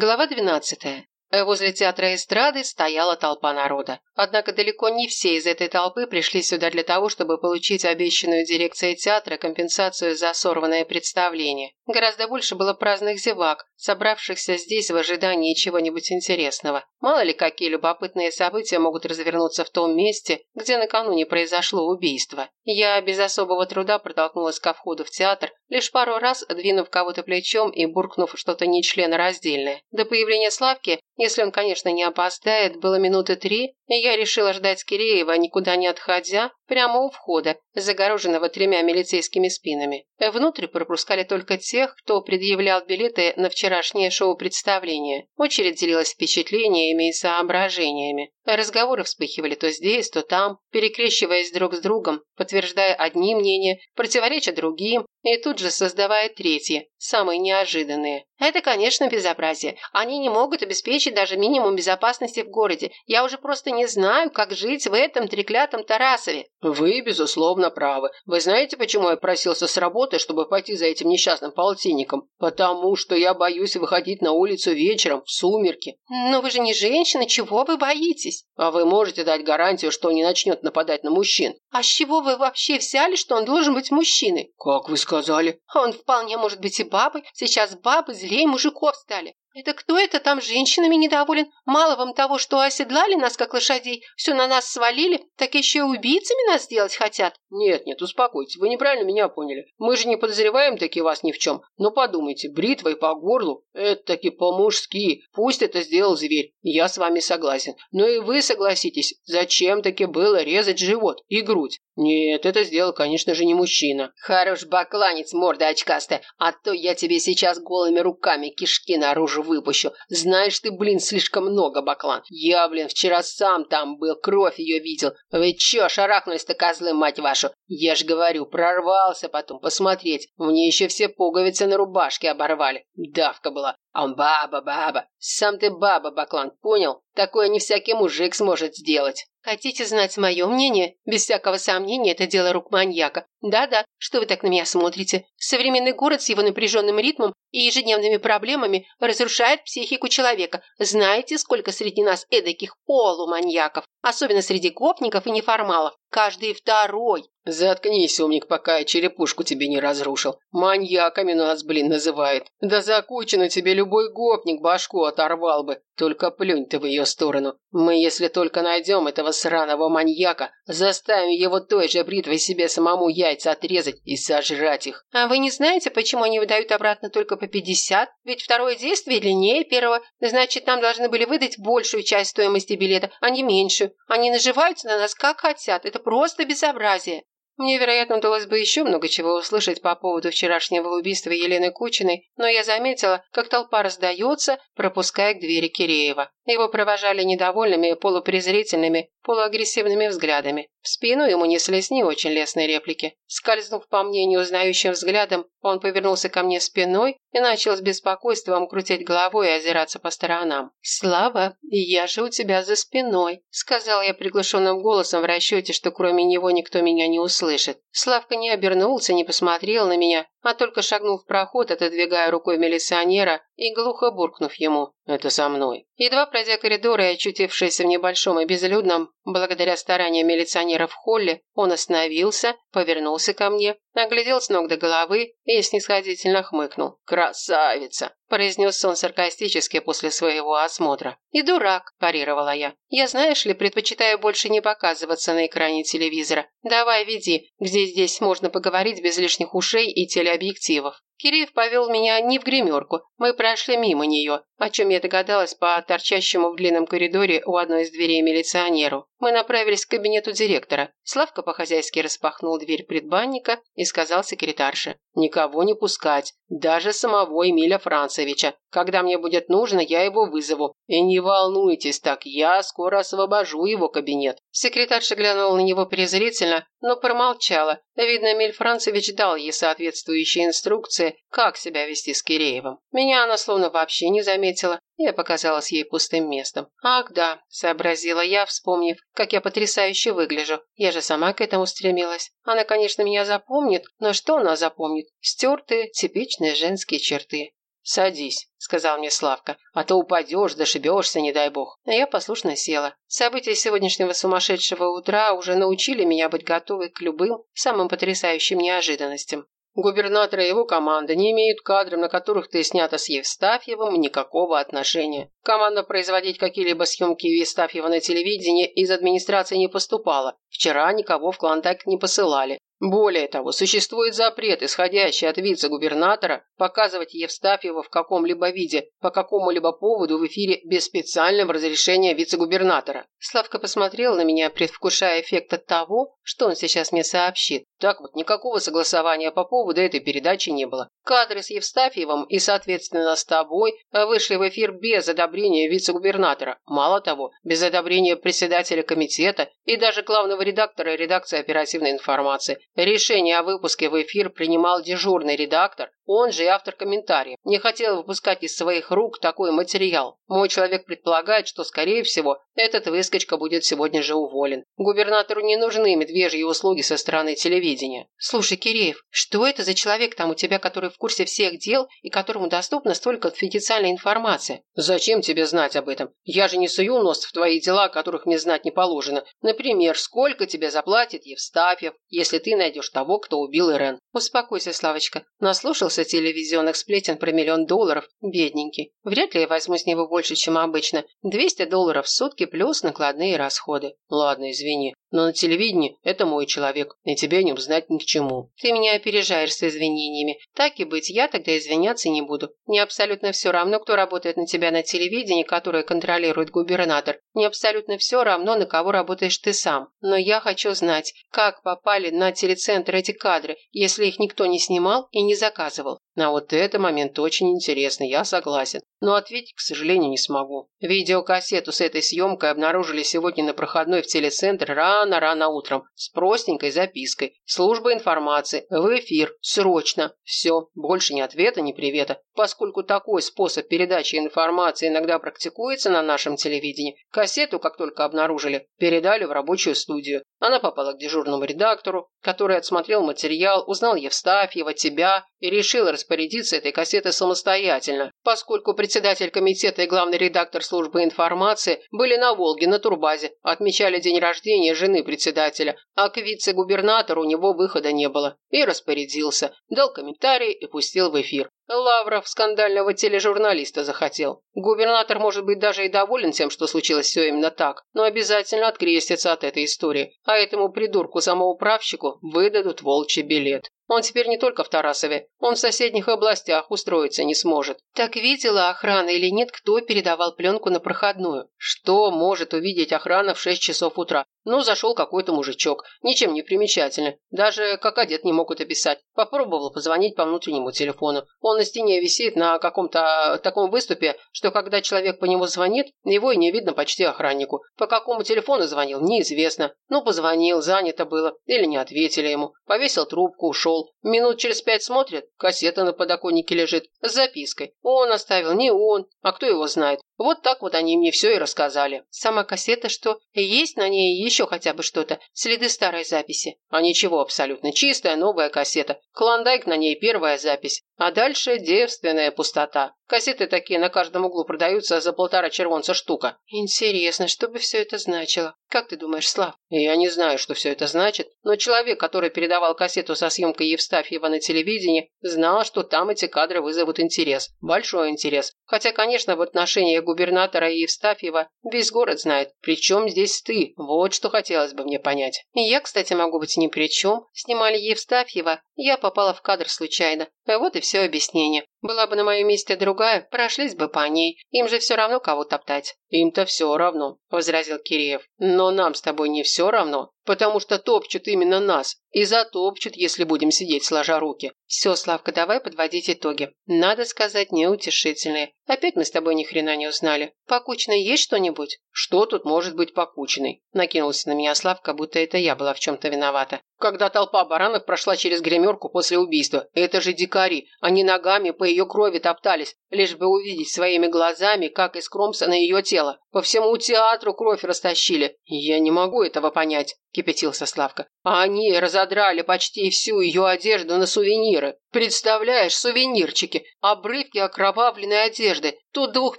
Глава 12. Возле театра эстрады стояла толпа народа. Однако далеко не все из этой толпы пришли сюда для того, чтобы получить обещанную дирекцией театра компенсацию за сорванное представление. Гораздо больше было праздных зевак, собравшихся здесь в ожидании чего-нибудь интересного. Мало ли, какие любопытные события могут развернуться в том месте, где накануне произошло убийство. Я без особого труда протолкнулась ко входу в театр, лишь пару раз двинув кого-то плечом и буркнув что-то нечленораздельное. До появления Славки, если он, конечно, не опоздает, было минуты три, и я решила ждать Киреева, никуда не отходя, прямо у входа, загороженного тремя милицейскими спинами. Внутрь пропускали только тех, кто предъявлял билеты на вчерашнее шоу-представление. Очередь делилась впечатлениями и соображениями. Разговоры вспыхивали то здесь, то там, перекрещиваясь друг с другом, подтверждая одни мнения, противореча другим, и тут же создавая третьи, самые неожиданные. Это, конечно, безобразие. Они не могут обеспечить даже минимум безопасности в городе. Я уже просто не знаю, как жить в этом треклятом Тарасове. Вы, безусловно, правы. Вы знаете, почему я просился с работы, чтобы пойти за этим несчастным полтинником? Потому что я боюсь выходить на улицу вечером, в сумерки. Но вы же не женщина, чего вы боитесь? А вы можете дать гарантию, что он не начнет нападать на мужчин? А с чего вы вообще взяли, что он должен быть мужчиной? Как вы сказали? Он вполне может быть и бабой. Сейчас бабы злее мужиков стали. Это кто это там женщинами недоволен? Мало вам того, что оседлали нас, как лошадей, все на нас свалили, так еще и убийцами нас сделать хотят? Нет, нет, успокойтесь, вы неправильно меня поняли. Мы же не подозреваем таки вас ни в чем. Но подумайте, бритвой по горлу – это таки по-мужски. Пусть это сделал зверь, я с вами согласен. Но и вы согласитесь, зачем таки было резать живот и грудь? Нет, это сделал, конечно же, не мужчина. Хорош бакланец, морда очкастая, а то я тебе сейчас голыми руками кишки наружу выпущу. Знаешь ты, блин, слишком много, баклан. Я, блин, вчера сам там был, кровь ее видел. Вы че, шарахнулись-то, козлы, мать вашу? Я ж говорю, прорвался потом посмотреть. Мне еще все пуговицы на рубашке оборвали. Давка была. А он баба, баба. Сам ты баба, баклан, понял? Такое не всякий мужик сможет сделать. Хотите знать мое мнение? Без всякого сомнения, это дело рук маньяка. Да-да, что вы так на меня смотрите? Современный город с его напряженным ритмом и ежедневными проблемами разрушает психику человека. Знаете, сколько среди нас эдаких полуманьяков? Особенно среди гопников и неформалов. Каждый второй. Заткнись, умник, пока я черепушку тебе не разрушил. Маньяками нас, блин, называют. Да за кучину тебе любой гопник башку оторвал бы. Только плюнь ты в ее сторону. Мы, если только найдем этого сраного маньяка, заставим его той же бритвой себе самому яйца отрезать и сожрать их. А вы не знаете, почему они выдают обратно только по 50? Ведь второе действие длиннее первого. Значит, нам должны были выдать большую часть стоимости билета, а не меньшую. Они наживаются на нас как хотят. Это просто безобразие. Мне, вероятно, удалось бы еще много чего услышать по поводу вчерашнего убийства Елены Кучиной, но я заметила, как толпа раздается, пропуская к двери Киреева. Его провожали недовольными, полупрезрительными, полуагрессивными взглядами. В спину ему неслись не очень лестные реплики. Скользнув по мне неузнающим взглядом, он повернулся ко мне спиной и начал с беспокойством крутить головой и озираться по сторонам. «Слава, я же у тебя за спиной», — сказал я приглушенным голосом в расчете, что кроме него никто меня не услышит. Славка не обернулся, не посмотрел на меня, а только шагнул в проход, отодвигая рукой милиционера и глухо буркнув ему «Это со мной». Едва пройдя коридор и очутившись в небольшом и безлюдном, благодаря стараниям милиционера в холле, он остановился, повернулся ко мне, оглядел с ног до головы и снисходительно хмыкнул. «Красавица!» – произнес он саркастически после своего осмотра. «И дурак!» – парировала я. «Я, знаешь ли, предпочитаю больше не показываться на экране телевизора. Давай, веди, где здесь можно поговорить без лишних ушей и телеобъективов». Киреев повел меня не в гримерку. Мы прошли мимо нее, о чем я догадалась по торчащему в длинном коридоре у одной из дверей милиционеру. Мы направились к кабинету директора. Славка по-хозяйски распахнул дверь предбанника и сказал секретарше. «Никого не пускать, даже самого Эмиля Францевича. Когда мне будет нужно, я его вызову. И не волнуйтесь так, я скоро освобожу его кабинет». Секретарша глянула на него презрительно, но промолчала. Видно, Эмиль Францевич дал ей соответствующие инструкции, как себя вести с Киреевым. Меня она словно вообще не заметила. Я показалась ей пустым местом. «Ах, да», — сообразила я, вспомнив, как я потрясающе выгляжу. Я же сама к этому стремилась. Она, конечно, меня запомнит, но что она запомнит? Стертые, типичные женские черты. «Садись», — сказал мне Славка, «а то упадешь, зашибешься, не дай бог». А я послушно села. События сегодняшнего сумасшедшего утра уже научили меня быть готовой к любым, самым потрясающим неожиданностям. Губернатор и его команда не имеют к кадрам, на которых ты снята с Евстафьевым, никакого отношения. Команда производить какие-либо съемки Евстафьева на телевидении из администрации не поступала. Вчера никого в Клондайк не посылали. Более того, существует запрет, исходящий от вице-губернатора, показывать Евстафьева в каком-либо виде, по какому-либо поводу в эфире без специального разрешения вице-губернатора. Славка посмотрел на меня, предвкушая эффект от того, что он сейчас мне сообщит. Так вот, никакого согласования по поводу этой передачи не было. Кадры с Евстафьевым и, соответственно, с тобой вышли в эфир без одобрения вице-губернатора. Мало того, без одобрения председателя комитета и даже главного редактора редакции оперативной информации. Решение о выпуске в эфир принимал дежурный редактор, он же и автор комментария. Не хотел выпускать из своих рук такой материал. Мой человек предполагает, что, скорее всего, этот выскочка будет сегодня же уволен. Губернатору не нужны медвежьи услуги со стороны телевидения. Слушай, Киреев, что это за человек там у тебя, который в курсе всех дел и которому доступна столько конфиденциальной информации? Зачем тебе знать об этом? Я же не сую нос в твои дела, которых мне знать не положено. Например, сколько тебе заплатит Евстафьев, если ты найдешь того, кто убил Ирен? Успокойся, Славочка. Наслушался курса телевизионных сплетен про миллион долларов, бедненький. Вряд ли я возьму с него больше, чем обычно. 200 долларов в сутки плюс накладные расходы. Ладно, извини. Но на телевидении это мой человек, и тебе не узнать ни к чему. Ты меня опережаешь с извинениями. Так и быть, я тогда извиняться не буду. Мне абсолютно все равно, кто работает на тебя на телевидении, которое контролирует губернатор. Мне абсолютно все равно, на кого работаешь ты сам. Но я хочу знать, как попали на телецентр эти кадры, если их никто не снимал и не заказывал. А вот это момент очень интересный, я согласен. Но ответить, к сожалению, не смогу. Видеокассету с этой съемкой обнаружили сегодня на проходной в телецентр рано-рано утром с простенькой запиской. Служба информации. В эфир. Срочно. Все. Больше ни ответа, ни привета. Поскольку такой способ передачи информации иногда практикуется на нашем телевидении, кассету, как только обнаружили, передали в рабочую студию. Она попала к дежурному редактору, который отсмотрел материал, узнал Евстафьева, тебя и решил распорядиться этой кассетой самостоятельно, поскольку председатель комитета и главный редактор службы информации были на Волге на турбазе, отмечали день рождения жены председателя, а к вице-губернатору у него выхода не было. И распорядился, дал комментарий и пустил в эфир. Лавров скандального тележурналиста захотел. Губернатор может быть даже и доволен тем, что случилось все именно так, но обязательно открестится от этой истории, а этому придурку-самоуправщику выдадут волчий билет. Он теперь не только в Тарасове, он в соседних областях устроиться не сможет. Так видела охрана или нет, кто передавал пленку на проходную? Что может увидеть охрана в 6 часов утра? Ну, зашел какой-то мужичок, ничем не примечательный. Даже как одет не могут описать. Попробовал позвонить по внутреннему телефону. Он на стене висит на каком-то таком выступе, что когда человек по нему звонит, его и не видно почти охраннику. По какому телефону звонил, неизвестно. Ну, позвонил, занято было, или не ответили ему. Повесил трубку, ушел. Минут через пять смотрит, кассета на подоконнике лежит, с запиской. Он оставил, не он, а кто его знает. Вот так вот они мне все и рассказали. Сама кассета что? Есть на ней еще хотя бы что-то? Следы старой записи? А ничего абсолютно. Чистая новая кассета. Клондайк на ней первая запись. А дальше девственная пустота. Кассеты такие на каждом углу продаются за полтора червонца штука. Интересно, что бы все это значило? Как ты думаешь, Слав? Я не знаю, что все это значит, но человек, который передавал кассету со съемкой Евстафьева на телевидении, знал, что там эти кадры вызовут интерес. Большой интерес. Хотя, конечно, в отношении губернатора и Евстафьева весь город знает. Причем здесь ты? Вот что хотелось бы мне понять. И я, кстати, могу быть ни при чем. Снимали Евстафьева, я попала в кадр случайно. Вот и все объяснение. Была бы на моем месте другая, прошлись бы по ней. Им же все равно кого топтать. Им-то все равно, возразил Киреев. Но нам с тобой не все равно, потому что топчут именно нас. И затопчут, если будем сидеть сложа руки. Все, Славка, давай подводить итоги. Надо сказать, неутешительные. Опять мы с тобой ни хрена не узнали. Покучно есть что-нибудь? Что тут может быть покучной? Накинулся на меня Славка, будто это я была в чем-то виновата. Когда толпа баранов прошла через гримерку после убийства. Это же дикари. Они ногами по ее крови топтались, лишь бы увидеть своими глазами, как искромсано ее тело. По всему театру кровь растащили. Я не могу этого понять, кипятился Славка. А они разодрали почти всю ее одежду на сувениры. Представляешь, сувенирчики, обрывки окровавленной одежды. Тут двух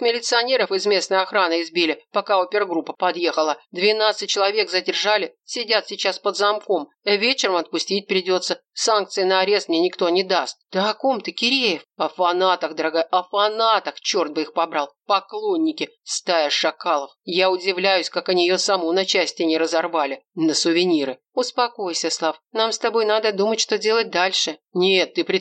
милиционеров из местной охраны избили, пока опергруппа подъехала. Двенадцать человек задержали, сидят сейчас под замком. Вечером отпустить придется. Санкции на арест мне никто не даст. Да о ком ты, Киреев? О фанатах, дорогая, о фанатах, черт бы их побрал. Поклонники, стая шакалов. Я удивляюсь, как они ее саму на части не разорвали. На сувениры. Успокойся, Слав. Нам с тобой надо думать, что делать дальше. Нет, ты представляешь?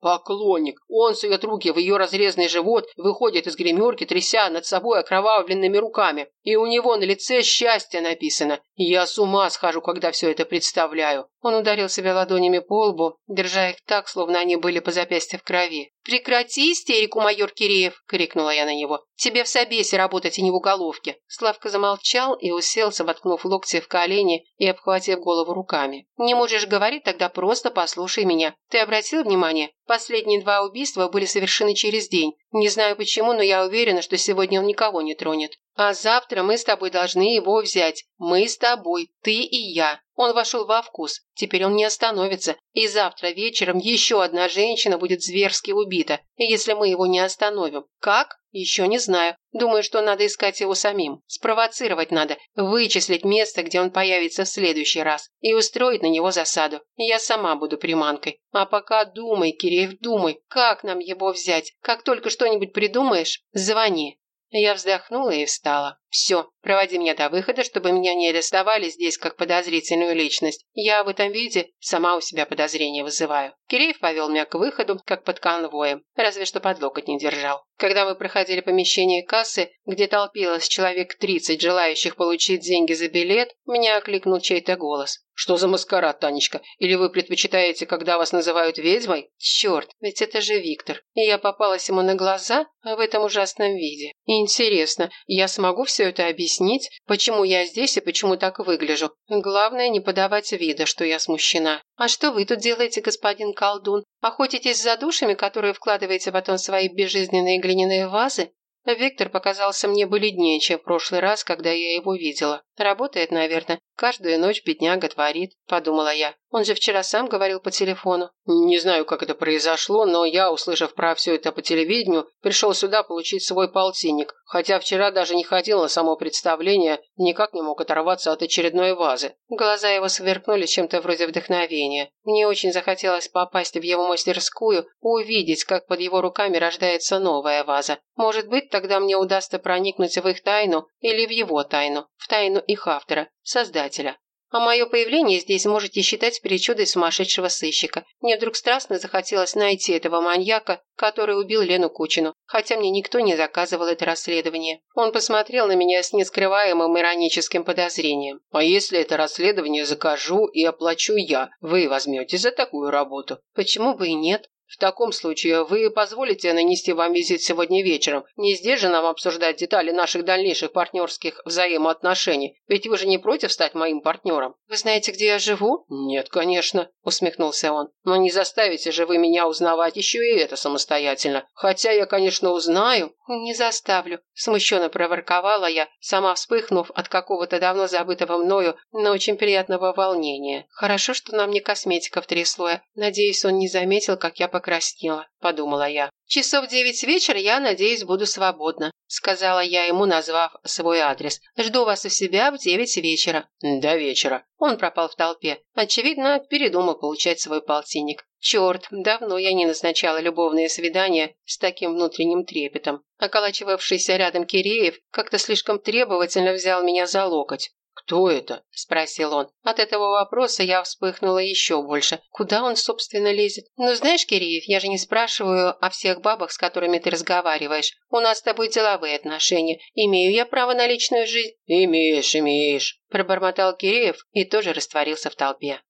Поклонник. Он сует руки в ее разрезанный живот, выходит из гримерки, тряся над собой окровавленными руками. И у него на лице счастье написано. Я с ума схожу, когда все это представляю. Он ударил себя ладонями по лбу, держа их так, словно они были по запястье в крови. «Прекрати истерику, майор Киреев!» – крикнула я на него. «Тебе в собесе работать, а не в уголовке!» Славка замолчал и уселся, воткнув локти в колени и обхватив голову руками. «Не можешь говорить, тогда просто послушай меня. Ты обратил внимание? Последние два убийства были совершены через день. Не знаю почему, но я уверена, что сегодня он никого не тронет. А завтра мы с тобой должны его взять. Мы с тобой, ты и я. Он вошел во вкус. Теперь он не остановится. И завтра вечером еще одна женщина будет зверски убита, если мы его не остановим. Как? Еще не знаю. Думаю, что надо искать его самим. Спровоцировать надо. Вычислить место, где он появится в следующий раз. И устроить на него засаду. Я сама буду приманкой. А пока думай, Киреев, думай, как нам его взять. Как только что-нибудь придумаешь, звони. Я вздохнула и встала. «Все, проводи меня до выхода, чтобы меня не арестовали здесь как подозрительную личность. Я в этом виде сама у себя подозрения вызываю». Киреев повел меня к выходу, как под конвоем, разве что под локоть не держал. Когда мы проходили помещение кассы, где толпилось человек 30 желающих получить деньги за билет, меня окликнул чей-то голос. «Что за маскарад, Танечка? Или вы предпочитаете, когда вас называют ведьмой?» «Черт, ведь это же Виктор. И я попалась ему на глаза в этом ужасном виде. Интересно, я смогу все это объяснить, почему я здесь и почему так выгляжу? Главное, не подавать вида, что я смущена. А что вы тут делаете, господин колдун? Охотитесь за душами, которые вкладываете потом в свои безжизненные глиняные вазы? Виктор показался мне бледнее, чем в прошлый раз, когда я его видела. Работает, наверное. Каждую ночь бедняга творит, подумала я. Он же вчера сам говорил по телефону. Не знаю, как это произошло, но я, услышав про все это по телевидению, пришел сюда получить свой полтинник. Хотя вчера даже не ходил на само представление, никак не мог оторваться от очередной вазы. Глаза его сверкнули чем-то вроде вдохновения. Мне очень захотелось попасть в его мастерскую, увидеть, как под его руками рождается новая ваза. Может быть, тогда мне удастся проникнуть в их тайну или в его тайну, в тайну их автора, создателя. А мое появление здесь можете считать причудой сумасшедшего сыщика. Мне вдруг страстно захотелось найти этого маньяка, который убил Лену Кучину, хотя мне никто не заказывал это расследование. Он посмотрел на меня с нескрываемым ироническим подозрением. «А если это расследование закажу и оплачу я, вы возьмете за такую работу?» «Почему бы и нет?» В таком случае вы позволите нанести вам визит сегодня вечером? Не здесь же нам обсуждать детали наших дальнейших партнерских взаимоотношений, ведь вы же не против стать моим партнером. Вы знаете, где я живу? Нет, конечно, усмехнулся он. Но не заставите же вы меня узнавать еще и это самостоятельно. Хотя я, конечно, узнаю. Не заставлю, смущенно проворковала я, сама вспыхнув от какого-то давно забытого мною, но очень приятного волнения. Хорошо, что нам не косметика в три слоя. Надеюсь, он не заметил, как я покраснела», – подумала я. «Часов девять вечера я, надеюсь, буду свободна», – сказала я ему, назвав свой адрес. «Жду вас у себя в девять вечера». «До вечера». Он пропал в толпе. Очевидно, передумал получать свой полтинник. Черт, давно я не назначала любовные свидания с таким внутренним трепетом. Околачивавшийся рядом Киреев как-то слишком требовательно взял меня за локоть. «Кто это?» – спросил он. От этого вопроса я вспыхнула еще больше. Куда он, собственно, лезет? «Ну, знаешь, Киреев, я же не спрашиваю о всех бабах, с которыми ты разговариваешь. У нас с тобой деловые отношения. Имею я право на личную жизнь?» «Имеешь, имеешь», – пробормотал Киреев и тоже растворился в толпе.